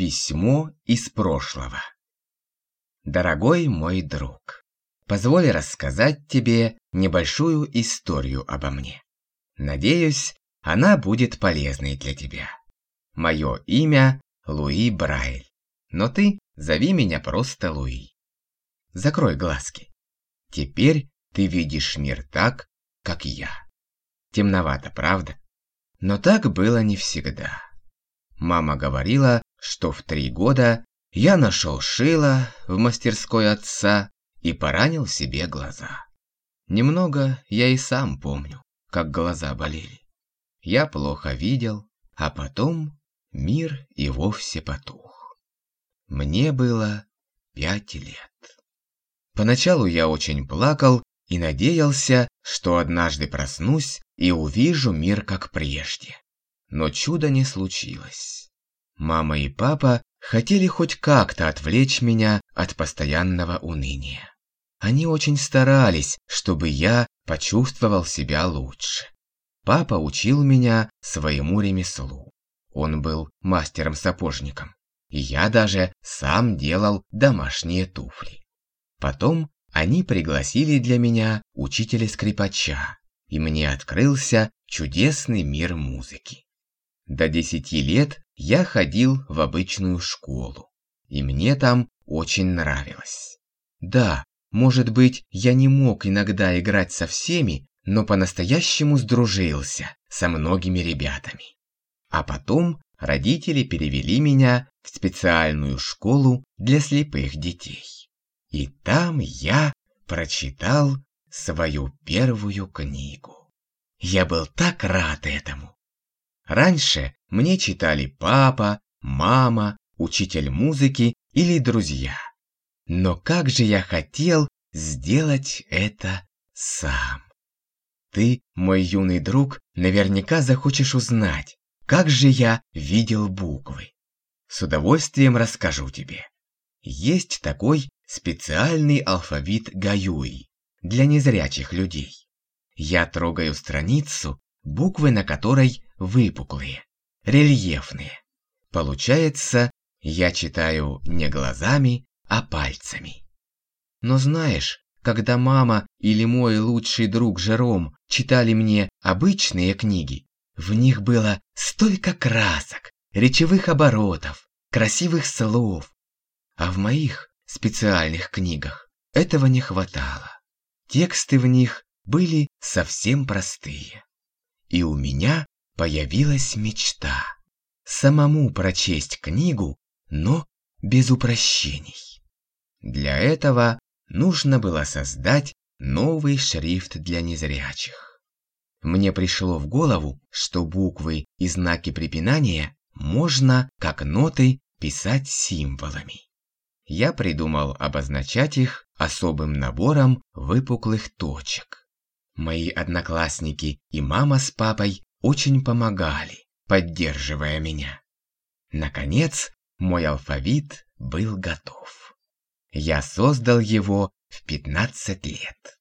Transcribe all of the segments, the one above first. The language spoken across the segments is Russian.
Письмо из прошлого. Дорогой мой друг, позволь рассказать тебе небольшую историю обо мне. Надеюсь, она будет полезной для тебя. Мое имя Луи Брайль, но ты зови меня просто Луи. Закрой глазки. Теперь ты видишь мир так, как я. Темновато, правда? Но так было не всегда. Мама говорила, что в три года я нашел шило в мастерской отца и поранил себе глаза. Немного я и сам помню, как глаза болели. Я плохо видел, а потом мир и вовсе потух. Мне было пять лет. Поначалу я очень плакал и надеялся, что однажды проснусь и увижу мир как прежде. Но чуда не случилось. Мама и папа хотели хоть как-то отвлечь меня от постоянного уныния. Они очень старались, чтобы я почувствовал себя лучше. Папа учил меня своему ремеслу. Он был мастером-сапожником. И я даже сам делал домашние туфли. Потом они пригласили для меня учителя-скрипача, и мне открылся чудесный мир музыки. До десяти лет я ходил в обычную школу, и мне там очень нравилось. Да, может быть, я не мог иногда играть со всеми, но по-настоящему сдружился со многими ребятами. А потом родители перевели меня в специальную школу для слепых детей. И там я прочитал свою первую книгу. Я был так рад этому. Раньше мне читали папа, мама, учитель музыки или друзья. Но как же я хотел сделать это сам. Ты, мой юный друг, наверняка захочешь узнать, как же я видел буквы. С удовольствием расскажу тебе. Есть такой специальный алфавит Гаюи для незрячих людей. Я трогаю страницу, буквы на которой выпуклые, рельефные. Получается, я читаю не глазами, а пальцами. Но знаешь, когда мама или мой лучший друг Жером читали мне обычные книги, в них было столько красок, речевых оборотов, красивых слов. А в моих специальных книгах этого не хватало. Тексты в них были совсем простые. И у меня появилась мечта самому прочесть книгу, но без упрощений. Для этого нужно было создать новый шрифт для незрячих. Мне пришло в голову, что буквы и знаки препинания можно, как ноты, писать символами я придумал обозначать их особым набором выпуклых точек. Мои одноклассники и мама с папой очень помогали, поддерживая меня. Наконец, мой алфавит был готов. Я создал его в 15 лет.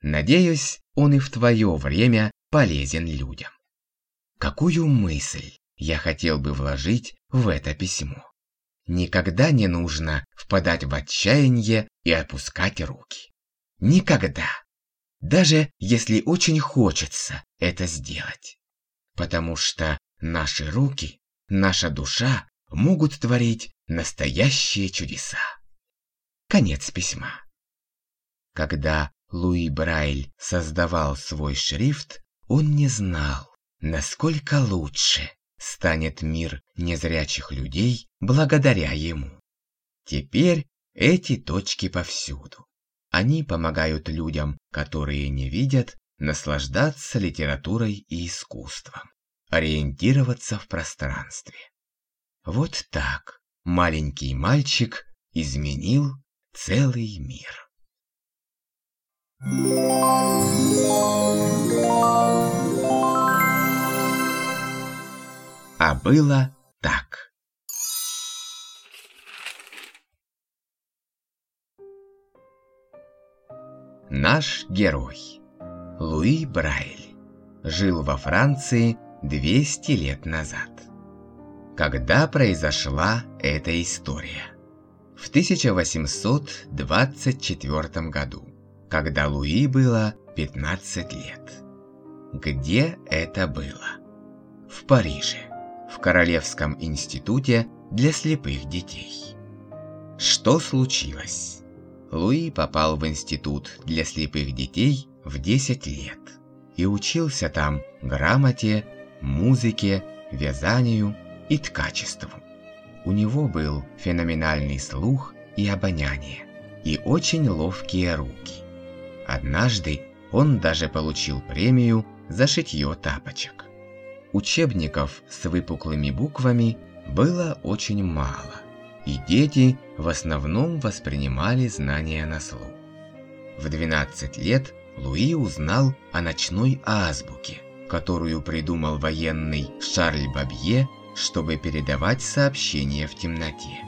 Надеюсь, он и в твое время полезен людям. Какую мысль я хотел бы вложить в это письмо? Никогда не нужно впадать в отчаяние и опускать руки. Никогда. Даже если очень хочется это сделать. Потому что наши руки, наша душа могут творить настоящие чудеса. Конец письма. Когда Луи Брайль создавал свой шрифт, он не знал, насколько лучше станет мир незрячих людей благодаря ему. Теперь эти точки повсюду. Они помогают людям, которые не видят, наслаждаться литературой и искусством, ориентироваться в пространстве. Вот так маленький мальчик изменил целый мир. А было так. Наш герой Луи Брайль жил во Франции 200 лет назад. когда произошла эта история. В 1824 году, когда Луи было 15 лет. Где это было? В Париже, в Королевском институте для слепых детей. Что случилось? Луи попал в институт для слепых детей в 10 лет и учился там грамоте, музыке, вязанию и ткачеству. У него был феноменальный слух и обоняние, и очень ловкие руки. Однажды он даже получил премию за шитье тапочек. Учебников с выпуклыми буквами было очень мало, и дети в основном воспринимали знания на слух. В 12 лет Луи узнал о ночной азбуке, которую придумал военный Шарль Бабье, чтобы передавать сообщения в темноте.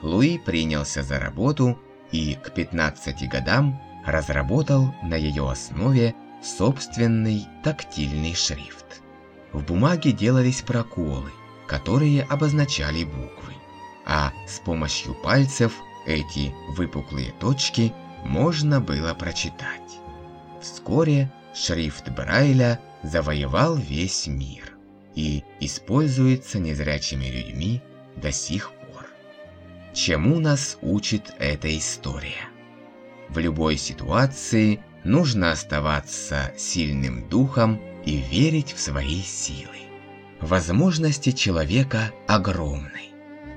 Луи принялся за работу и к 15 годам разработал на ее основе собственный тактильный шрифт. В бумаге делались проколы, которые обозначали буквы, а с помощью пальцев эти выпуклые точки можно было прочитать. Вскоре шрифт Брайля завоевал весь мир и используется незрячими людьми до сих пор. Чему нас учит эта история? В любой ситуации нужно оставаться сильным духом и верить в свои силы. Возможности человека огромны,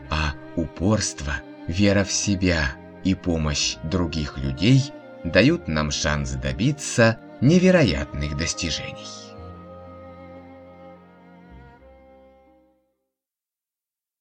а упорство, вера в себя и помощь других людей дают нам шанс добиться невероятных достижений.